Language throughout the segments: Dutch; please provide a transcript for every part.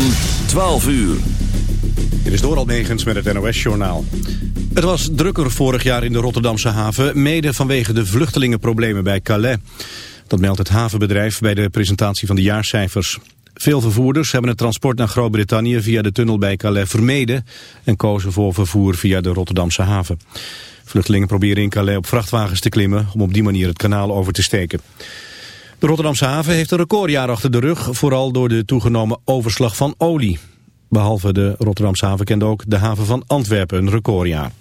van 12 uur. Dit is door Almegens met het NOS-journaal. Het was drukker vorig jaar in de Rotterdamse haven... mede vanwege de vluchtelingenproblemen bij Calais. Dat meldt het havenbedrijf bij de presentatie van de jaarcijfers. Veel vervoerders hebben het transport naar Groot-Brittannië... via de tunnel bij Calais vermeden... en kozen voor vervoer via de Rotterdamse haven. Vluchtelingen proberen in Calais op vrachtwagens te klimmen... om op die manier het kanaal over te steken. De Rotterdamse haven heeft een recordjaar achter de rug... vooral door de toegenomen overslag van olie. Behalve de Rotterdamse haven kende ook de haven van Antwerpen een recordjaar.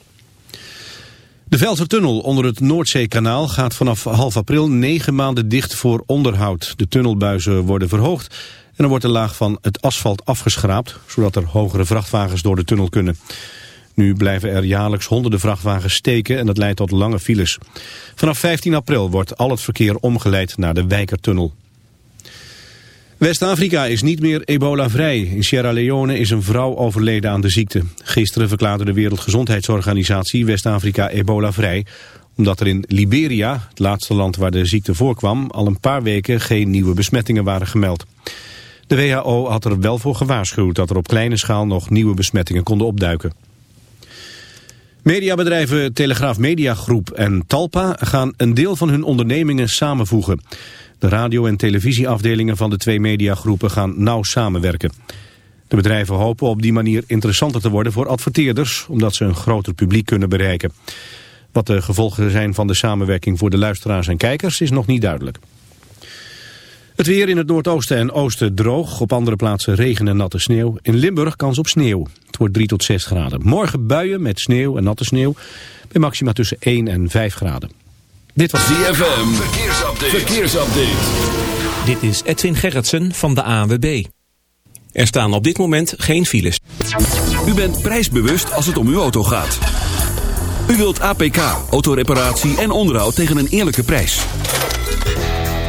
De Velsertunnel onder het Noordzeekanaal gaat vanaf half april negen maanden dicht voor onderhoud. De tunnelbuizen worden verhoogd en er wordt de laag van het asfalt afgeschraapt, zodat er hogere vrachtwagens door de tunnel kunnen. Nu blijven er jaarlijks honderden vrachtwagens steken en dat leidt tot lange files. Vanaf 15 april wordt al het verkeer omgeleid naar de Wijkertunnel. West-Afrika is niet meer ebola-vrij. In Sierra Leone is een vrouw overleden aan de ziekte. Gisteren verklaarde de Wereldgezondheidsorganisatie West-Afrika ebola-vrij... omdat er in Liberia, het laatste land waar de ziekte voorkwam... al een paar weken geen nieuwe besmettingen waren gemeld. De WHO had er wel voor gewaarschuwd dat er op kleine schaal nog nieuwe besmettingen konden opduiken. Mediabedrijven Telegraaf Mediagroep en Talpa gaan een deel van hun ondernemingen samenvoegen. De radio- en televisieafdelingen van de twee mediagroepen gaan nauw samenwerken. De bedrijven hopen op die manier interessanter te worden voor adverteerders, omdat ze een groter publiek kunnen bereiken. Wat de gevolgen zijn van de samenwerking voor de luisteraars en kijkers is nog niet duidelijk. Het weer in het noordoosten en oosten droog. Op andere plaatsen regen en natte sneeuw. In Limburg kans op sneeuw. Het wordt 3 tot 6 graden. Morgen buien met sneeuw en natte sneeuw. Bij maxima tussen 1 en 5 graden. Dit was DFM. Verkeersupdate. Verkeersupdate. Dit is Edwin Gerritsen van de ANWB. Er staan op dit moment geen files. U bent prijsbewust als het om uw auto gaat. U wilt APK, autoreparatie en onderhoud tegen een eerlijke prijs.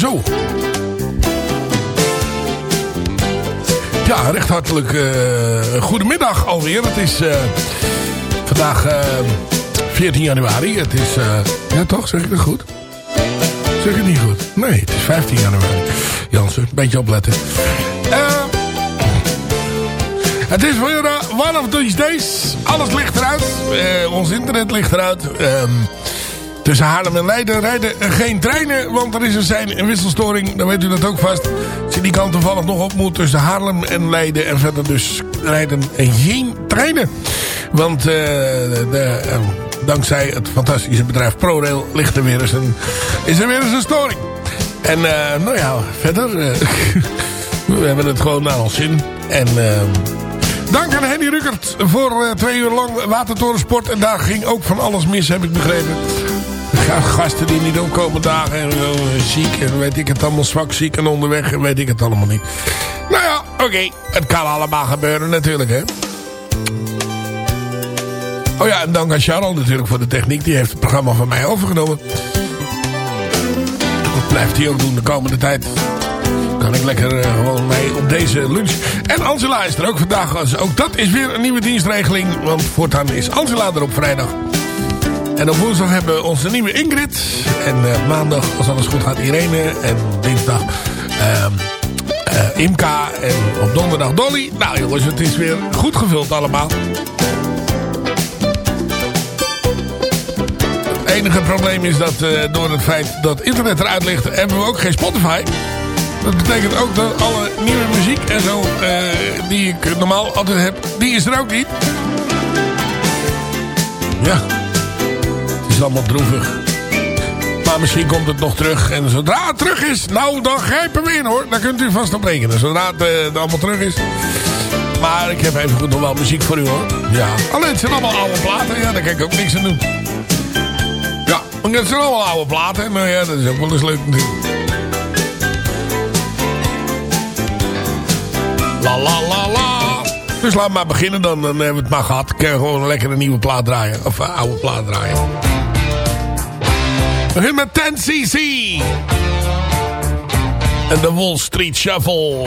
Zo. Ja, recht hartelijk uh, goedemiddag alweer. Het is uh, vandaag uh, 14 januari. Het is, ja toch, zeg ik het goed? Zeg ik het niet goed? Nee, het is 15 januari. Jansen, een beetje opletten. het is weer one of these days. Alles ligt eruit. ons internet ligt eruit. Um, Tussen Haarlem en Leiden rijden geen treinen, want er is een, zijn, een wisselstoring. Dan weet u dat ook vast. Als die kant toevallig nog op moet tussen Haarlem en Leiden. En verder dus rijden geen treinen. Want de, uh, dankzij het fantastische bedrijf ProRail ligt er weer eens een, is er weer eens een storing. En uh, nou ja, verder. we hebben het gewoon naar ons zin. En... Dank aan Henny Ruckert voor twee uur lang Watertorensport. En daar ging ook van alles mis, heb ik begrepen gasten die niet opkomen dagen en uh, ziek en weet ik het allemaal zwak, ziek en onderweg en weet ik het allemaal niet. Nou ja, oké, het kan allemaal gebeuren natuurlijk hè. Oh ja, en dank aan Charles natuurlijk voor de techniek. Die heeft het programma van mij overgenomen. Dat blijft hij ook doen de komende tijd. Kan ik lekker uh, gewoon mee op deze lunch. En Angela is er ook vandaag. Ook dat is weer een nieuwe dienstregeling. Want voortaan is Angela er op vrijdag. En op woensdag hebben we onze nieuwe Ingrid. En uh, maandag, als alles goed gaat, Irene. En dinsdag uh, Imka. En op donderdag Dolly. Nou jongens, het is weer goed gevuld allemaal. Het enige probleem is dat uh, door het feit dat internet eruit ligt... hebben we ook geen Spotify. Dat betekent ook dat alle nieuwe muziek en zo... die ik normaal altijd heb, die is er ook niet. Ja allemaal droevig. Maar misschien komt het nog terug. En zodra het terug is, nou dan grijpen we in hoor. Daar kunt u vast op rekenen. Zodra het uh, allemaal terug is. Maar ik heb even goed nog wel muziek voor u hoor. Ja. Alleen het zijn allemaal oude platen. Ja, daar kan ik ook niks aan doen. Ja, het zijn allemaal oude platen. Nou ja, dat is ook wel eens leuk natuurlijk. La la la la. Dus laat maar beginnen dan. Dan hebben we het maar gehad. Ik kan gewoon een lekkere nieuwe plaat draaien. Of uh, oude plaat draaien. Begin met 10cc. En de Wall Street Shuffle.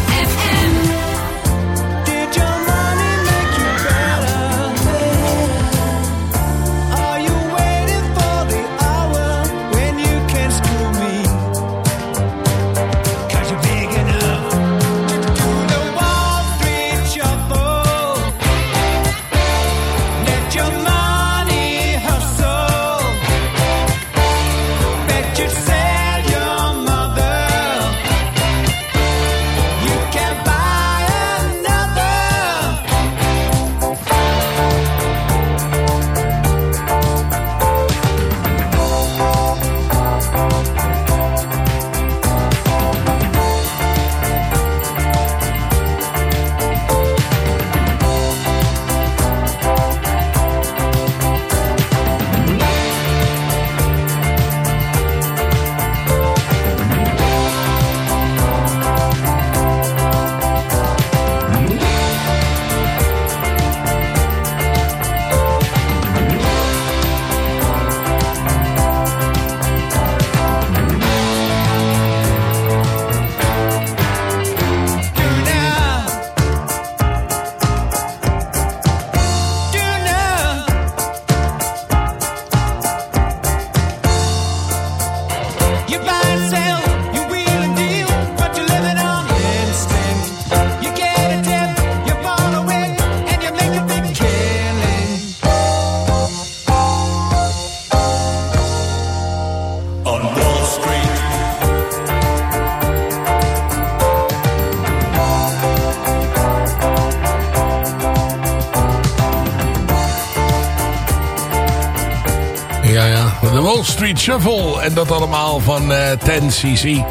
En dat allemaal van eh 10cc.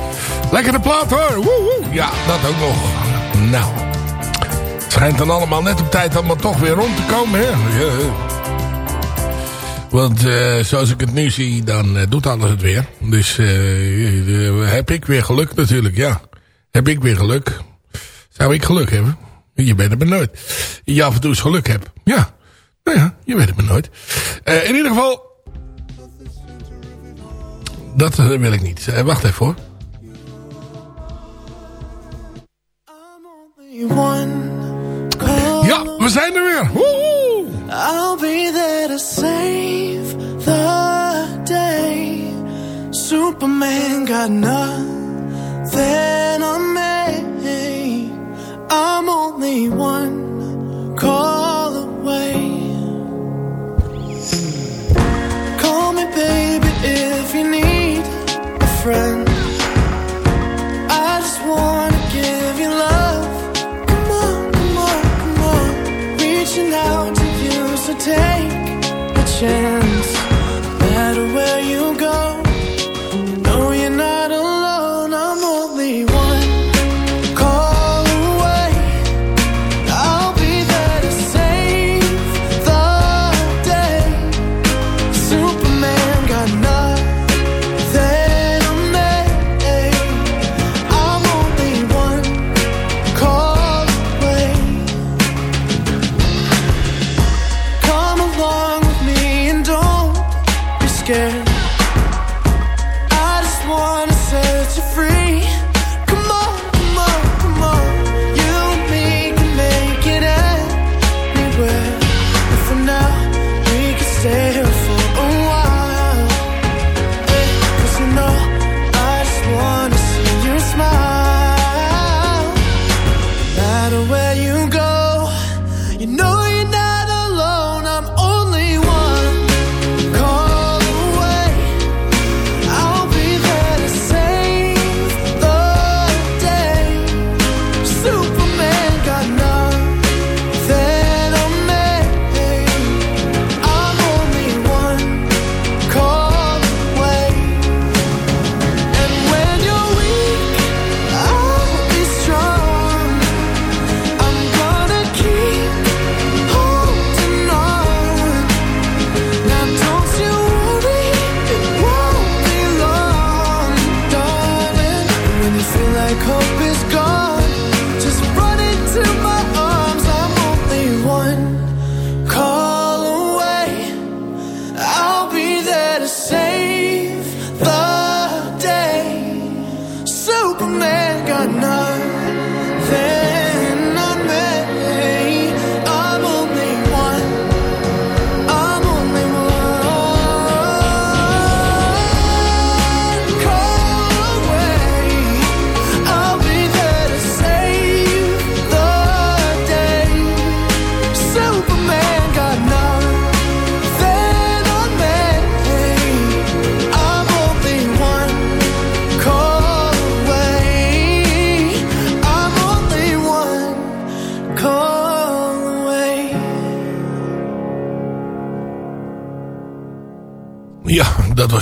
Lekkere plaat hoor. Woehoe. Ja, dat ook nog. Nou. Het schijnt dan allemaal net op tijd allemaal toch weer rond te komen. Hè? Ja. Want eh, zoals ik het nu zie, dan eh, doet alles het weer. Dus heb ik weer geluk natuurlijk, ja. Heb ik weer geluk. Zou ik geluk hebben? Je weet het maar nooit. Je af en toe eens geluk hebt. Ja. Nou ja, je weet het maar nooit. Dat wil ik niet. Eh, wacht even hoor. Ja, we zijn er weer. Woehoe! I'll be there to save the day. Superman got nothing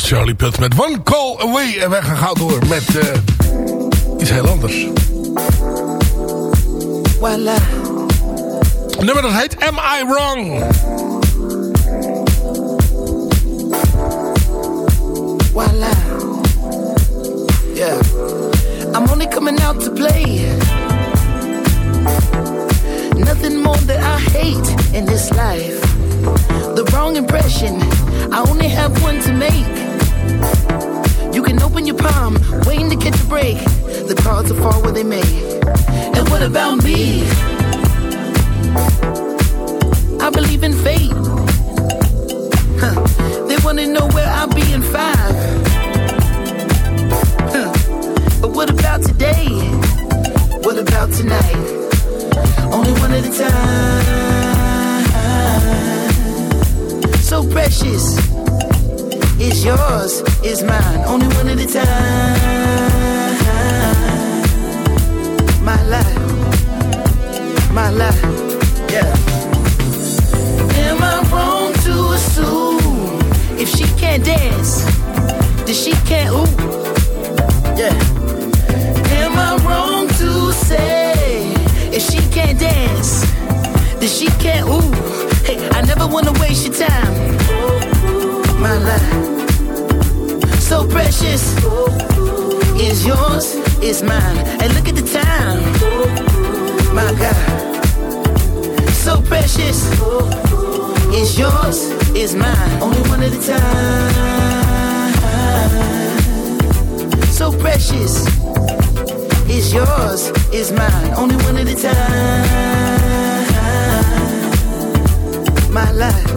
Charlie Puth met One Call Away. En wij gaan gauw door met eh, iets heel anders. Voila. Een nummer dat heet Am I Wrong? Voila. Yeah. I'm only coming out to play. Nothing more that I hate in this life. The wrong impression. I only have one to make. You can open your palm, waiting to catch a break. The cards will fall where they may. And what about me? I believe in fate. Huh. They wanna know where I'll be in five. Is mine, only one at a time. Is mine, only one at a time. My life,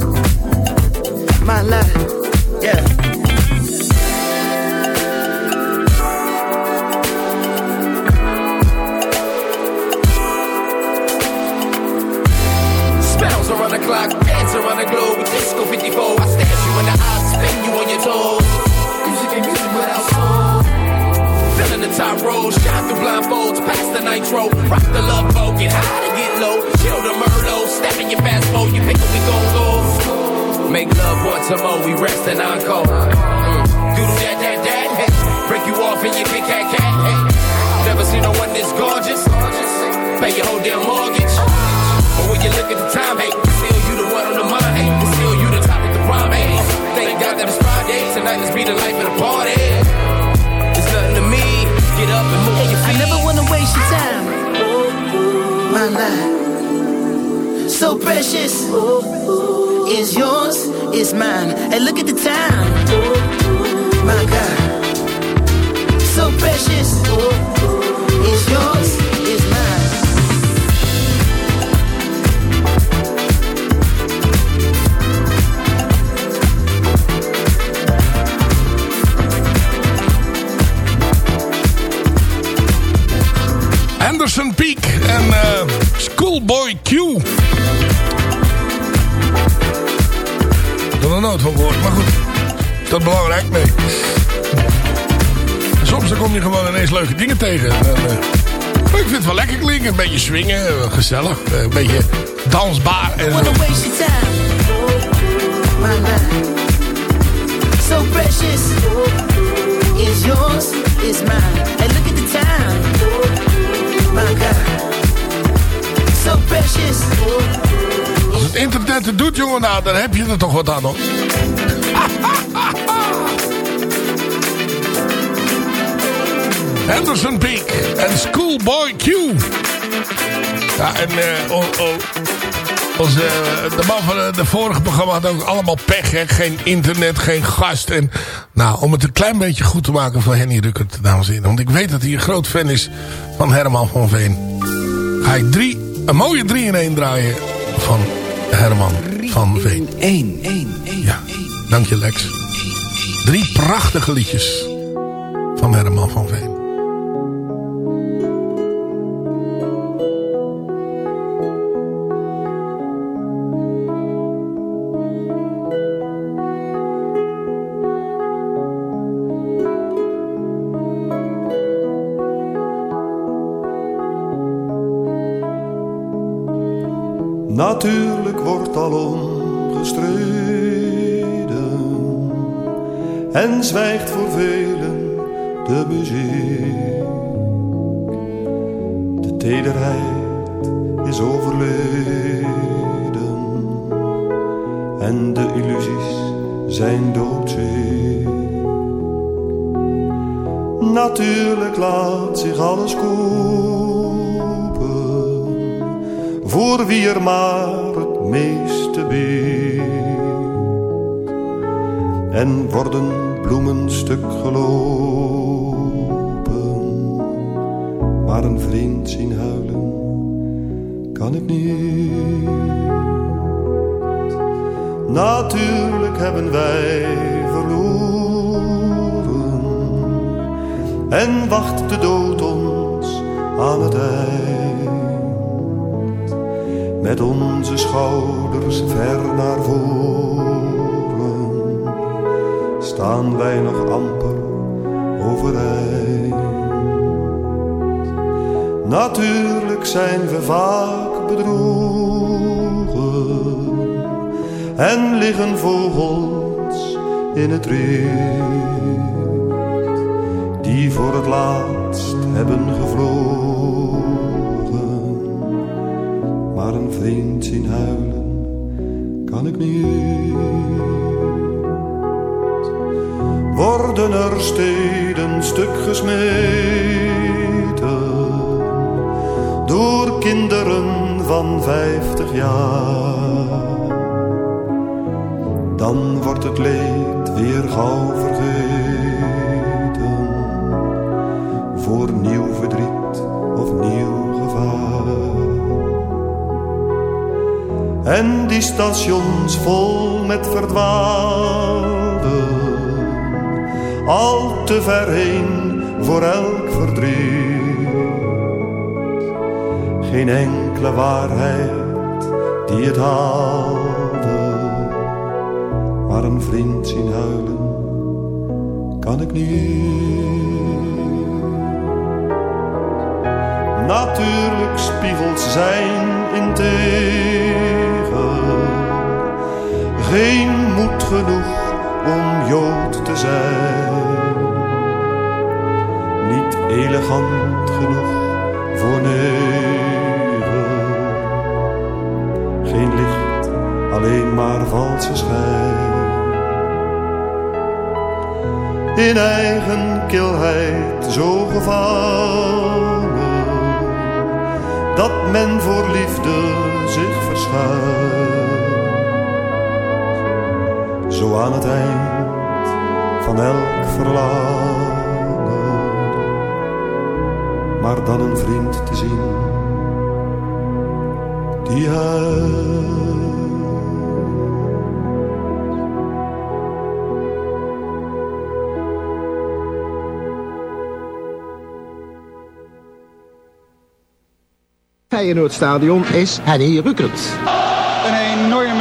so precious, is yours, is mine. And look at the time, my God, so precious, is yours. Anderson Peak en eh, Schoolboy Q. Van gehoord, maar goed. Is dat belangrijk? Nee. En soms dan kom je gewoon ineens leuke dingen tegen. En, maar ik vind het wel lekker klinken. Een beetje swingen, eh, gezellig. eh, Een beetje dansbaar. En zo. So precious, is yours, is mine. And look at the time, my God, so precious. Het internet het doet, jongen, nou, dan heb je er toch wat aan, hoor. Anderson Peak en Schoolboy Q. Ja, en eh, o- o- onze, de man van de, de vorige programma had ook allemaal pech. Hè? Geen internet, geen gast. En, nou, om het een klein beetje goed te maken voor Henny Ruckert, dames en heren. Want ik weet dat hij een groot fan is van Herman van Veen. Ga ik drie, een mooie 3 in 1 draaien van Herman van Veen. 1, 1, 1. Ja, dank je Lex. Drie prachtige liedjes van Herman van Veen. En zwijgt voor velen de muziek. De tederheid is overleden en de illusies zijn doodziek. Natuurlijk laat zich alles kopen voor wie er maar het meeste biedt. En worden bloemen stuk gelopen, maar een vriend zien huilen kan ik niet. Natuurlijk hebben wij verloren en wacht de dood ons aan het eind. Met onze schouders ver naar voren staan wij nog amper overeind. Natuurlijk zijn we vaak bedrogen en liggen vogels in het riet die voor het laatst hebben gevlogen. Maar een vriend zien huilen kan ik niet. Worden er steden stuk gesmeten door kinderen van vijftig jaar? Dan wordt het leed weer gauw vergeten voor nieuw verdriet of nieuw gevaar. En die stations vol met verdwaalden, al te ver heen voor elk verdriet. Geen enkele waarheid die het haalde, maar een vriend zien huilen kan ik niet. Natuurlijk spiegelt zijn in tegen. Geen moed genoeg om Jood te zijn. Niet elegant genoeg voor neven. Geen licht, alleen maar valse schijn. In eigen kilheid zo gevangen dat men voor liefde zich verschuilt. Zo aan het eind van elk verlangen, maar dan een vriend te zien die huilt. Feyenoordstadion is Henny Rukert.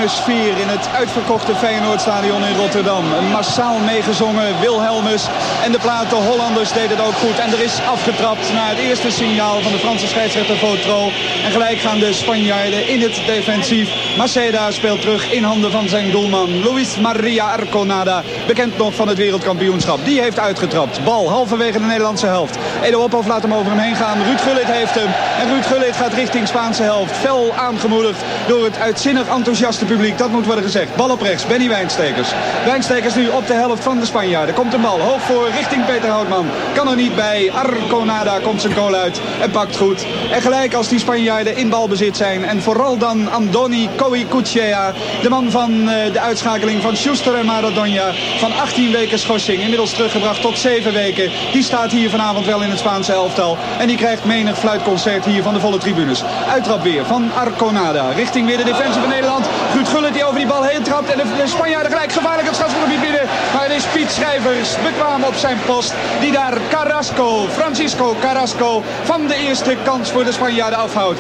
Sfeer in het uitverkochte Feyenoordstadion in Rotterdam. Massaal meegezongen Wilhelmus. En de platen Hollanders deden het ook goed. En er is afgetrapt na het eerste signaal van de Franse scheidsrechter Votro. En gelijk gaan de Spanjaarden in het defensief. Maceda speelt terug in handen van zijn doelman Luis Maria Arconada. Bekend nog van het wereldkampioenschap. Die heeft uitgetrapt. Bal halverwege de Nederlandse helft. Edo Ophoff laat hem over hem heen gaan. Ruud Gullit heeft hem. En Ruud Gullit gaat richting Spaanse helft. Fel aangemoedigd door het uitzinnig enthousiaste publiek. Dat moet worden gezegd. Bal op rechts. Benny Wijnstekers. Wijnstekers nu op de helft van de Spanjaarden. Komt een bal hoog voor richting Peter Houtman. Kan er niet bij. Arconada komt zijn goal uit. En pakt goed. En gelijk als die Spanjaarden in balbezit zijn. En vooral dan Andoni Coicuchea. De man van eh, de uitschakeling van Schuster en Maradona. Van 18 weken schorsing. Inmiddels teruggebracht tot 7 weken. Die staat hier vanavond wel in het Spaanse elftal. En die krijgt menig fluitconcert hier van de volle tribunes. Uittrap weer van Arconada. Richting weer de defensie van Nederland. Ruud Gullit die over die bal heen trapt. En de, de Spanjaarden gelijk gevaarlijk het strafgebied binnen. Maar het is Piet Schrijvers bekwaam op zijn post. Die daar Carrasco, Francisco Carrasco van de eerste kans voor de Spanjaarden afhoudt.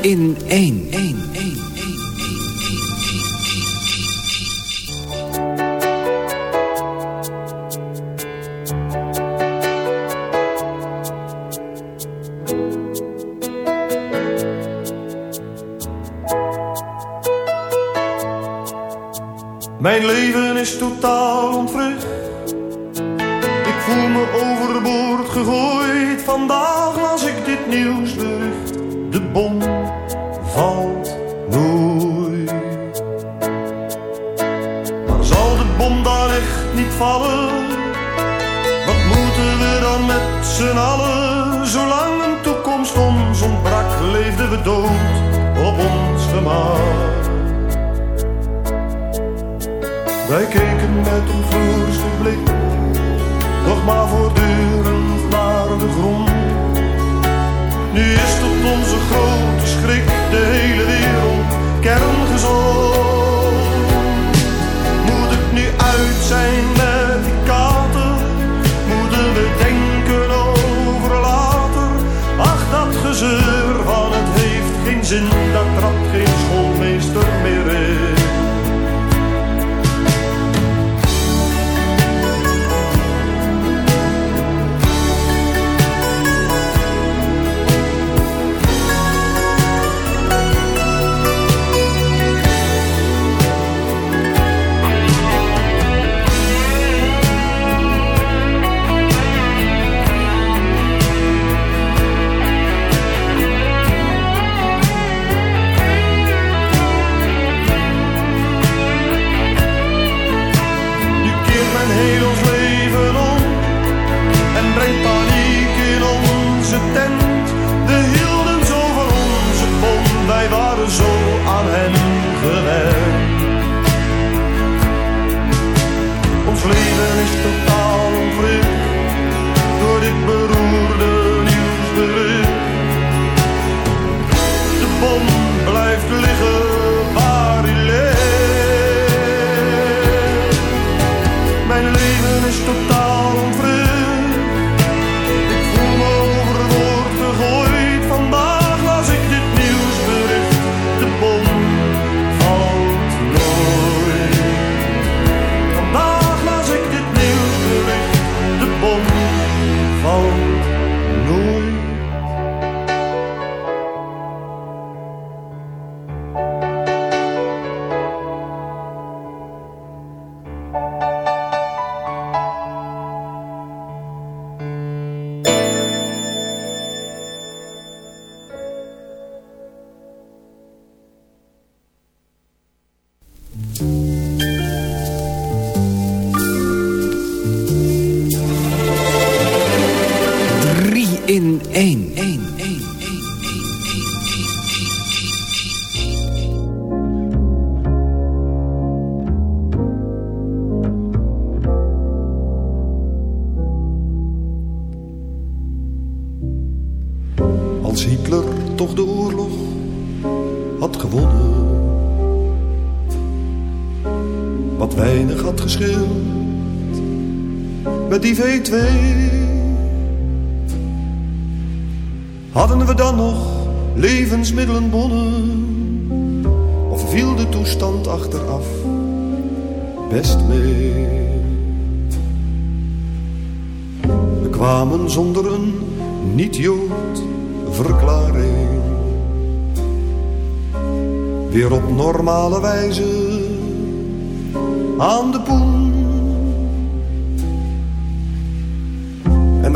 In één. Mijn leven is totaal ontwricht. Ik voel me overboord gegooid. Vandaag las ik dit nieuwsbericht. De bom valt nooit. Maar zal de bom dan echt niet vallen? Wat moeten we dan met z'n allen? Zolang een toekomst ons ontbrak, leefden we dood op ons gemak. Wij keken met een vloerste blik, nog maar voortdurend naar de grond. Nu is tot onze grote schrik de hele wereld kerngezond. Moet het nu uit zijn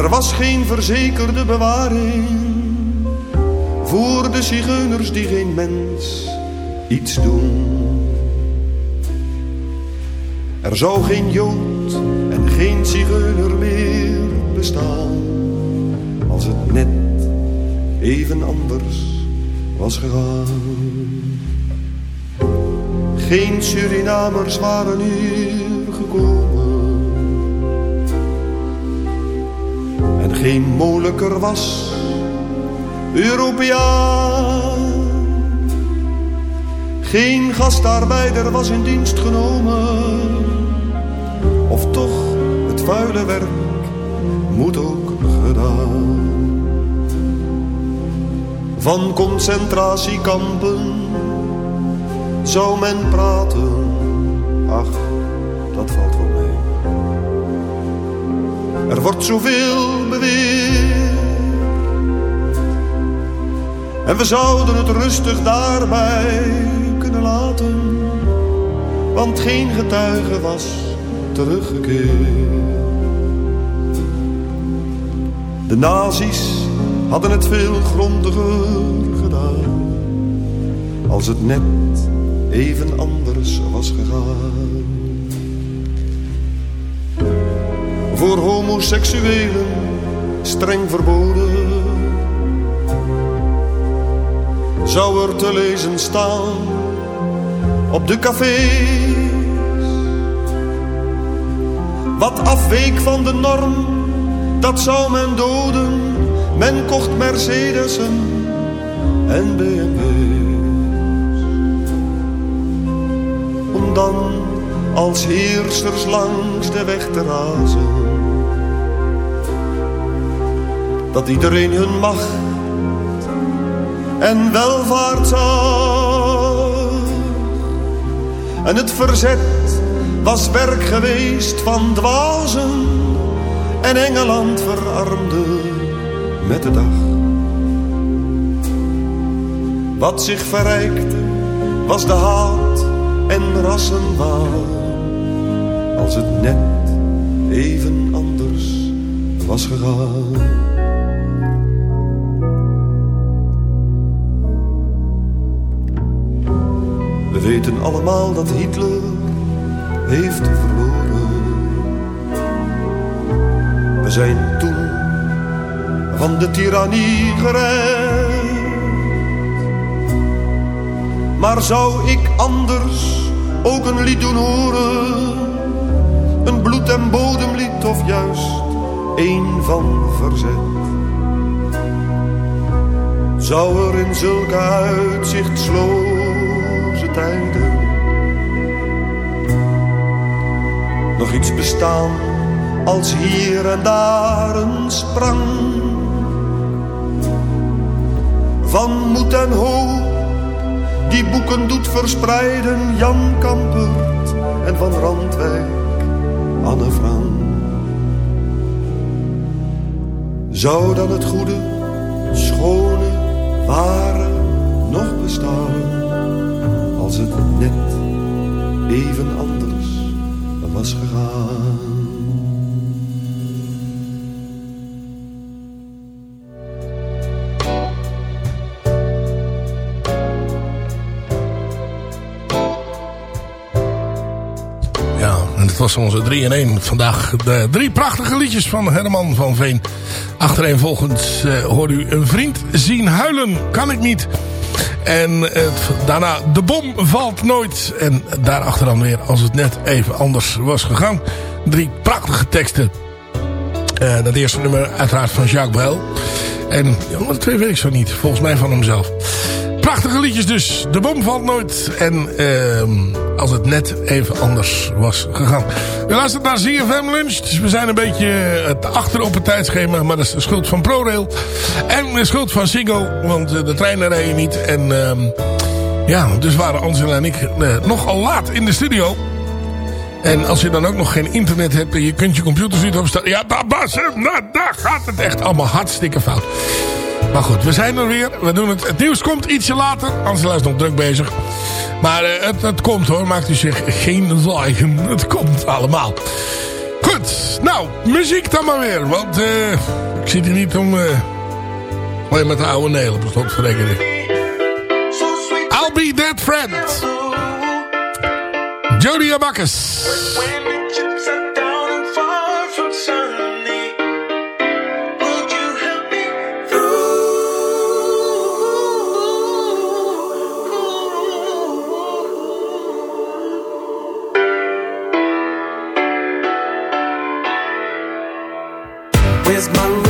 er was geen verzekerde bewaring voor de zigeuners die geen mens iets doen. Er zou geen Jood en geen zigeuner meer bestaan als het net even anders was gegaan. Geen Surinamers waren hier gekomen. Geen Moleker was Europeaan. Geen gastarbeider was in dienst genomen. Of toch, het vuile werk moet ook gedaan. Van concentratiekampen zou men praten. Ach, dat valt wel. Er wordt zoveel beweerd. En we zouden het rustig daarbij kunnen laten. Want geen getuige was teruggekeerd. De nazi's hadden het veel grondiger gedaan. Als het net even anders was gegaan. Voor homoseksuelen streng verboden. Zou er te lezen staan op de cafés. Wat afweek van de norm, dat zou men doden. Men kocht Mercedesen en BMW's. Om dan als heersers langs de weg te razen. Dat iedereen hun macht en welvaart zag. En het verzet was werk geweest van dwazen en Engeland verarmde met de dag. Wat zich verrijkte was de haat en rassenwaan. Als het net even anders was gegaan. We weten allemaal dat Hitler heeft verloren. We zijn toen van de tirannie gered. Maar zou ik anders ook een lied doen horen? Een bloed- en bodemlied of juist een van verzet? Zou er in zulke uitzichtsloze tijden nog iets bestaan als hier en daar een sprang van moed en hoop die boeken doet verspreiden Jan Kampert en van Randwijk Zou dan het goede, schone, ware nog bestaan als het net even anders was gegaan? Was onze 3 in 1 vandaag. De drie prachtige liedjes van Herman van Veen. Achtereenvolgens eh hoor u een vriend zien huilen. Kan ik niet. En het, daarna De bom valt nooit. En daarachter dan weer als het net even anders was gegaan. Drie prachtige teksten. Eh, dat eerste nummer uiteraard van Jacques Brel. En de twee weet ik zo niet. Volgens mij van hemzelf. Prachtige liedjes dus. De bom valt nooit. En ehm, als het net even anders was gegaan. U luistert naar ZFM Lunch. Dus we zijn een beetje eh, achter op het tijdschema. Maar dat is de schuld van ProRail. En de schuld van Ziggo. Want eh, de treinen rijden niet. En ehm, ja, dus waren Angela en ik eh, nogal laat in de studio. En als je dan ook nog geen internet hebt en je kunt je computer niet opstaan. Ja, het, nou, daar gaat het echt allemaal hartstikke fout. Maar goed, we zijn er weer. We doen het. Het nieuws komt ietsje later. Angela is nog druk bezig. Maar eh, het, het komt hoor. Maakt u zich geen zorgen. Het komt allemaal. Goed. Nou, muziek dan maar weer. Want eh, ik zit hier niet om... eh alleen met de oude Nederland op verrekening. I'll be that friend. Jody Abakis. Where's my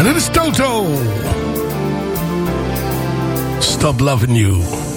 En dit is Toto. Stop loving you.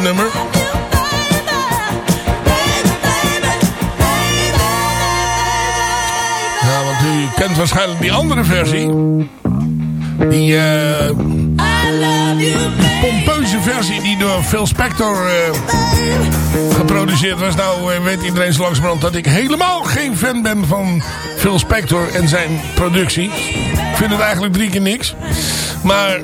Nummer. Ja, want u kent waarschijnlijk die andere versie. Die eh pompeuze versie die door Phil Spector eh, geproduceerd was. Nou eh, weet iedereen zo langzamerhand dat ik helemaal geen fan ben van Phil Spector en zijn productie. Ik vind het eigenlijk drie keer niks. Maar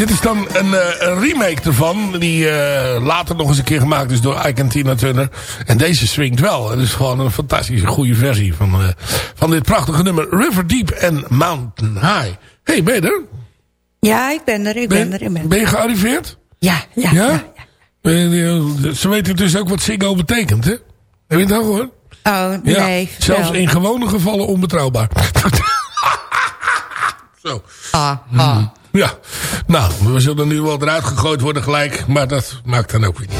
dit is dan een, eh, een remake ervan. Die eh, later nog eens een keer gemaakt is door Ike en Tina Turner. En deze swingt wel. Het is gewoon een fantastische goede versie van, eh, van dit prachtige nummer. River Deep en Mountain High. hey, ben je er? Ja, ik ben er, ik ben, er. Ik ben. Ben je gearriveerd? Ja, ja, Ja? ja. Ze weten dus ook wat Singo betekent, hè? Heb je het al gehoord? Oh, Ja, nee. zelfs in gewone gevallen onbetrouwbaar. Zo. Ah, ah. Ja, nou, we zullen nu wel eruit gegooid worden gelijk, maar dat maakt dan ook weer niet.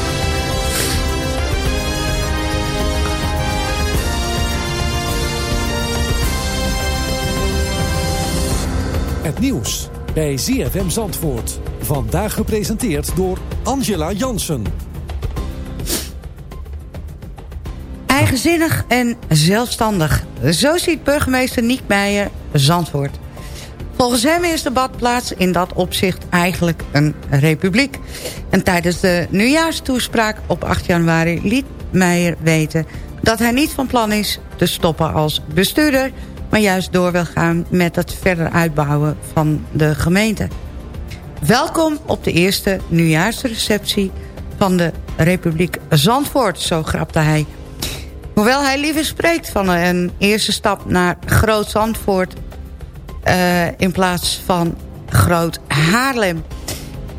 Het nieuws bij ZFM Zandvoort. Vandaag gepresenteerd door Angela Jansen. Eigenzinnig en zelfstandig. Zo ziet burgemeester Niek Meijer Zandvoort. Volgens hem is de badplaats in dat opzicht eigenlijk een republiek. En tijdens de nieuwjaarstoespraak op 8 januari liet Meijer weten... dat hij niet van plan is te stoppen als bestuurder... maar juist door wil gaan met het verder uitbouwen van de gemeente. Welkom op de eerste nieuwjaarsreceptie van de Republiek Zandvoort, zo grapte hij. Hoewel hij liever spreekt van een eerste stap naar Groot Zandvoort... eh, in plaats van Groot Haarlem.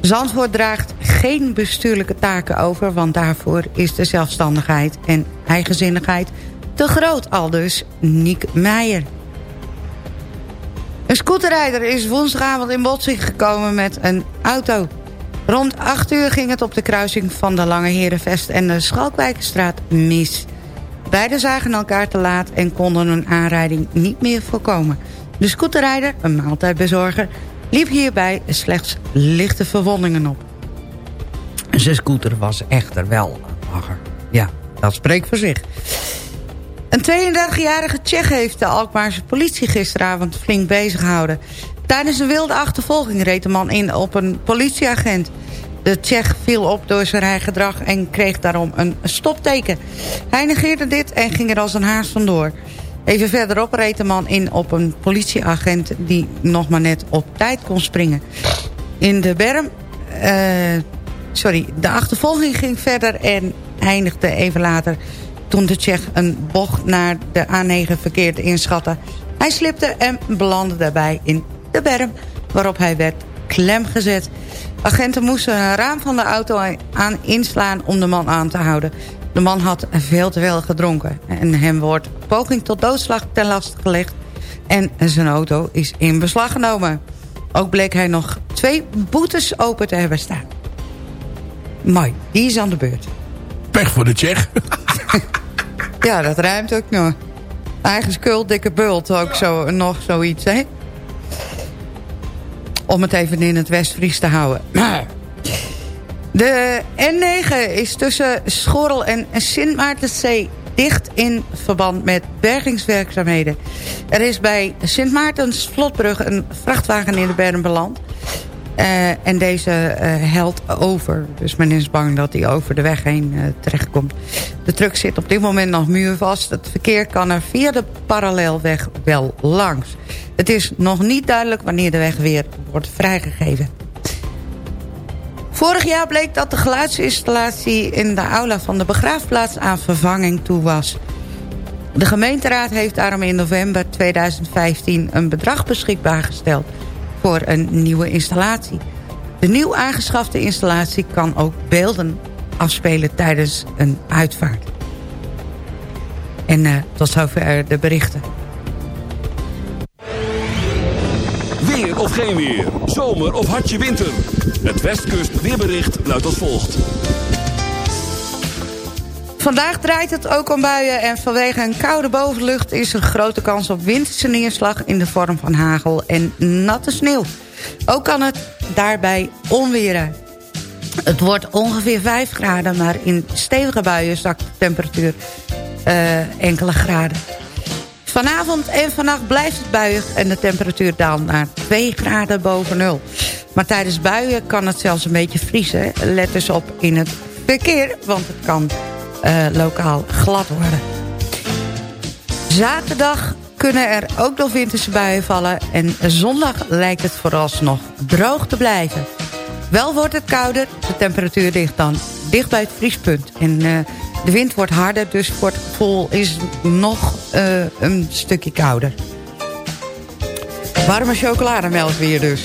Zandvoort draagt geen bestuurlijke taken over... want daarvoor is de zelfstandigheid en eigenzinnigheid te groot. Aldus Niek Meijer. Een scooterrijder is woensdagavond in botsing gekomen met een auto. Rond 8 uur ging het op de kruising van de Lange Herenvest en de Schalkwijkerstraat mis. Beiden zagen elkaar te laat en konden een aanrijding niet meer voorkomen. De scooterrijder, een maaltijdbezorger, liep hierbij slechts lichte verwondingen op. Zijn scooter was echter wel lacher. Ja, dat spreekt voor zich. Een 32-jarige Tsjech heeft de Alkmaarse politie gisteravond flink bezig gehouden. Tijdens een wilde achtervolging reed de man in op een politieagent. De Tsjech viel op door zijn rijgedrag en kreeg daarom een stopteken. Hij negeerde dit en ging er als een haas vandoor. Even verderop reed de man in op een politieagent... die nog maar net op tijd kon springen. In de berm... eh, sorry, de achtervolging ging verder en eindigde even later... toen de Tsjech een bocht naar de A9 verkeerd inschatte. Hij slipte en belandde daarbij in de berm... waarop hij werd klemgezet. Agenten moesten een raam van de auto aan inslaan om de man aan te houden. De man had veel te veel gedronken. En hem wordt poging tot doodslag ten last gelegd. En zijn auto is in beslag genomen. Ook bleek hij nog twee boetes open te hebben staan. Mooi, die is aan de beurt. Pech voor de Tsjech. Ja, dat ruimt ook nog. Eigen skuld, dikke bult, ook zo, nog zoiets, hè? Om het even in het Westfries te houden. De N9 is tussen Schorrel en Sint Maartenzee dicht in verband met bergingswerkzaamheden. Er is bij Sint Maartens Vlotbrug een vrachtwagen in de berm beland. Eh, en deze eh helt over. Dus men is bang dat hij over de weg heen eh, terechtkomt. De truck zit op dit moment nog muurvast. Het verkeer kan er via de parallelweg wel langs. Het is nog niet duidelijk wanneer de weg weer wordt vrijgegeven. Vorig jaar bleek dat de geluidsinstallatie in de aula van de begraafplaats aan vervanging toe was. De gemeenteraad heeft daarom in november 2015 een bedrag beschikbaar gesteld voor een nieuwe installatie. De nieuw aangeschafte installatie kan ook beelden afspelen tijdens een uitvaart. En eh, tot zover de berichten. Of geen weer. Zomer of hartje winter. Het Westkust weerbericht luidt als volgt. Vandaag draait het ook om buien en vanwege een koude bovenlucht... is er grote kans op winterse neerslag in de vorm van hagel en natte sneeuw. Ook kan het daarbij onweren. Het wordt ongeveer 5 graden, maar in stevige buien zakt de temperatuur eh, enkele graden. Vanavond en vannacht blijft het buiig en de temperatuur daalt naar 2 graden boven nul. Maar tijdens buien kan het zelfs een beetje vriezen. Let dus op in het verkeer, want het kan eh, lokaal glad worden. Zaterdag kunnen er ook nog winterse buien vallen... en zondag lijkt het vooralsnog droog te blijven. Wel wordt het kouder, de temperatuur ligt dan dicht bij het vriespunt. En eh, de wind wordt harder, dus voor het gevoel is nog eh, een stukje kouder. Warme chocolademelk weer dus.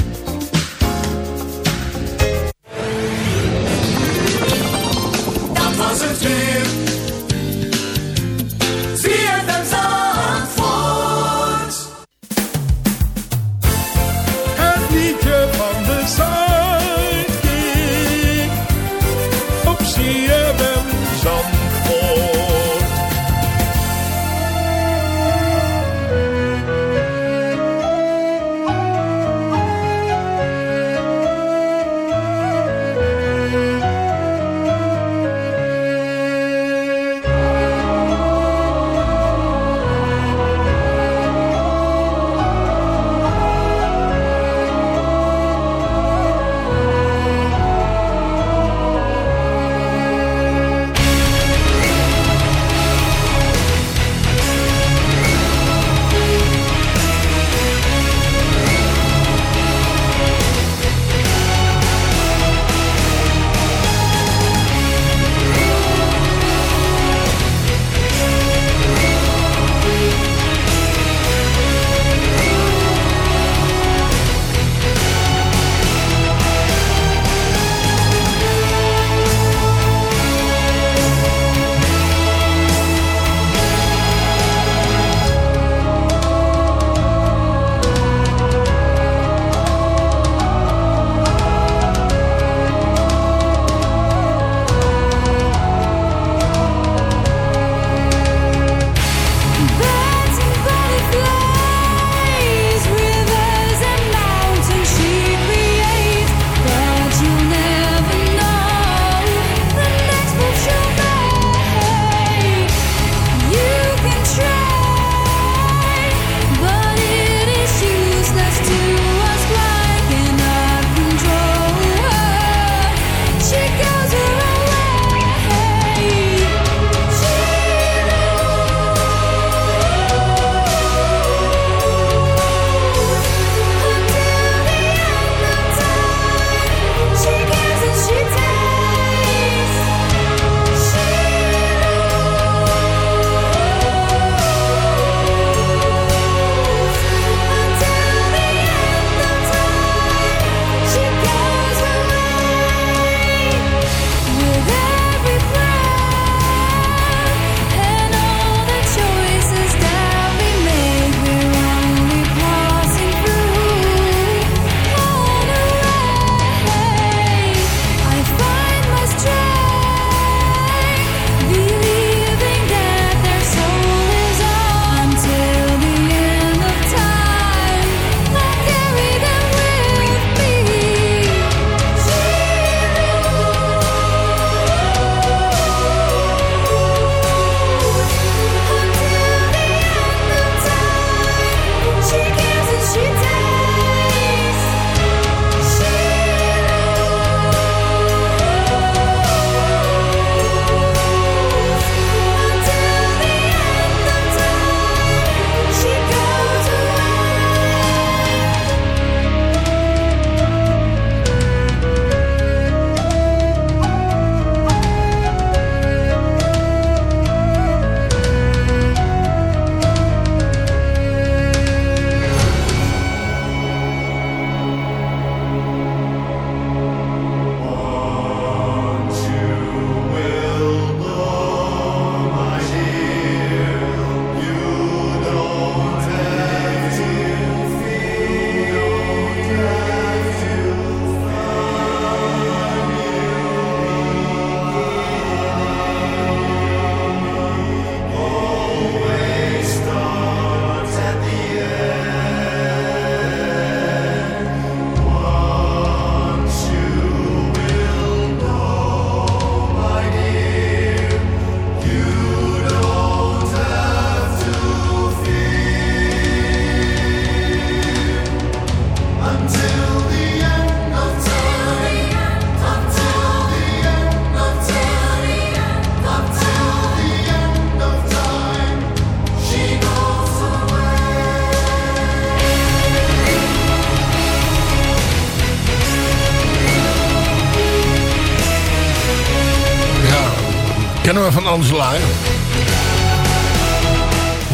Van Angela, hè?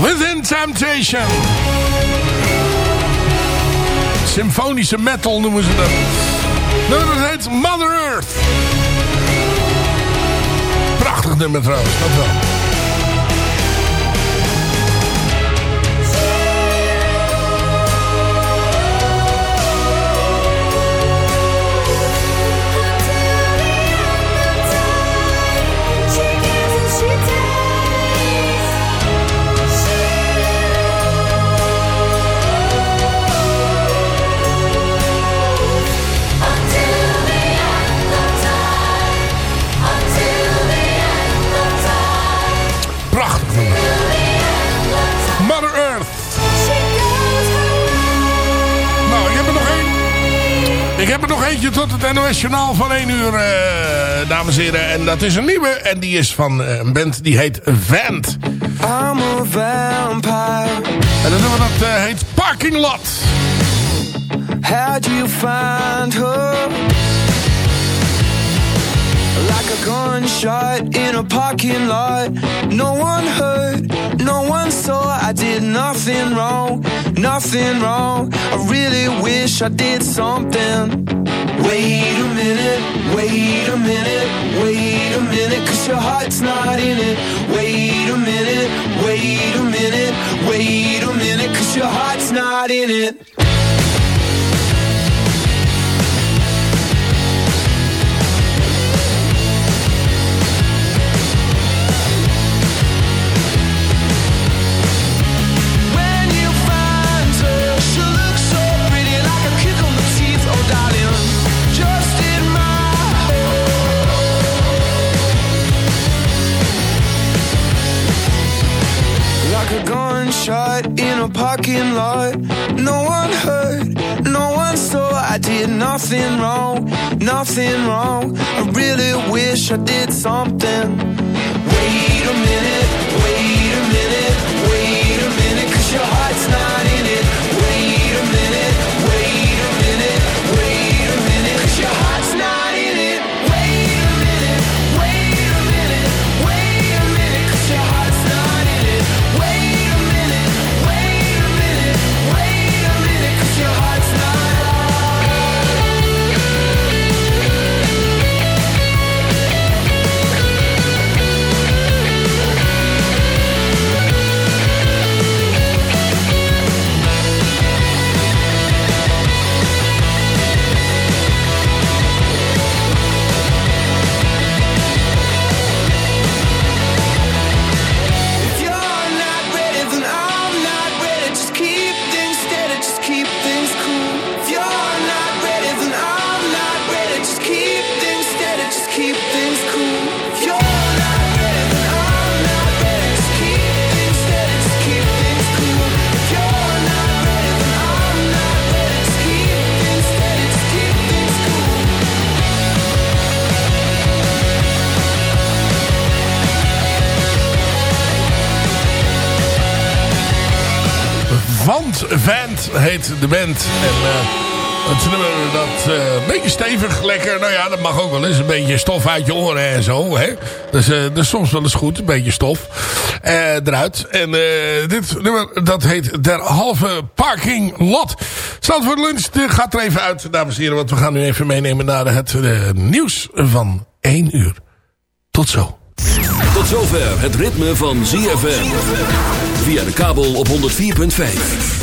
Within Temptation. Symfonische metal noemen ze dat. Nummer dat heet Mother Earth. Prachtig nummer trouwens, dat wel. NOS Journaal van 1 uur, eh, dames en heren. En dat is een nieuwe. En die is van eh, een band die heet Vant. I'm a vampire. En dat nummer dat eh, heet Parking Lot. How'd you find her? Like a gunshot in a parking lot. No one heard, no one saw. I did nothing wrong, nothing wrong. I really wish I did something. Wait a minute, wait a minute, wait a minute, cause your heart's not in it. Wait a minute, wait a minute, wait a minute, cause your heart's not in it. A gunshot in a parking lot. No one heard, no one saw. I did nothing wrong, nothing wrong. I really wish I did something. De band. En eh het nummer dat eh, een beetje stevig, lekker. Nou ja, dat mag ook wel eens. Een beetje stof uit je oren en zo. Hè? Dus eh, dat is soms wel eens goed. Een beetje stof eruit. En dit nummer dat heet Der Halve Parking Lot. Stand voor de lunch gaat er even uit, dames en heren. Want we gaan nu even meenemen naar het nieuws van 1 uur. Tot zo. Tot zover het ritme van ZFM. Via de kabel op 104.5.